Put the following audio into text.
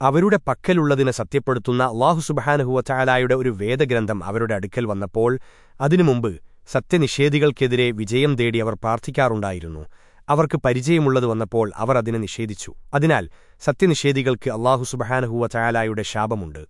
അവരുടെ പക്കലുള്ളതിനെ സത്യപ്പെടുത്തുന്ന അള്ളാഹു ഒരു വേദഗ്രന്ഥം അവരുടെ അടുക്കൽ വന്നപ്പോൾ അതിനു മുമ്പ് സത്യനിഷേധികൾക്കെതിരെ വിജയം തേടി അവർ പ്രാർത്ഥിക്കാറുണ്ടായിരുന്നു. അവർക്ക് പരിചയമുള്ളത് വന്നപ്പോൾ അവർ അതിനെ നിഷേധിച്ചു. അതിനാൽ സത്യനിഷേധികൾക്ക് അള്ളാഹു ചായാലായുടെ ശാപമുണ്ട്.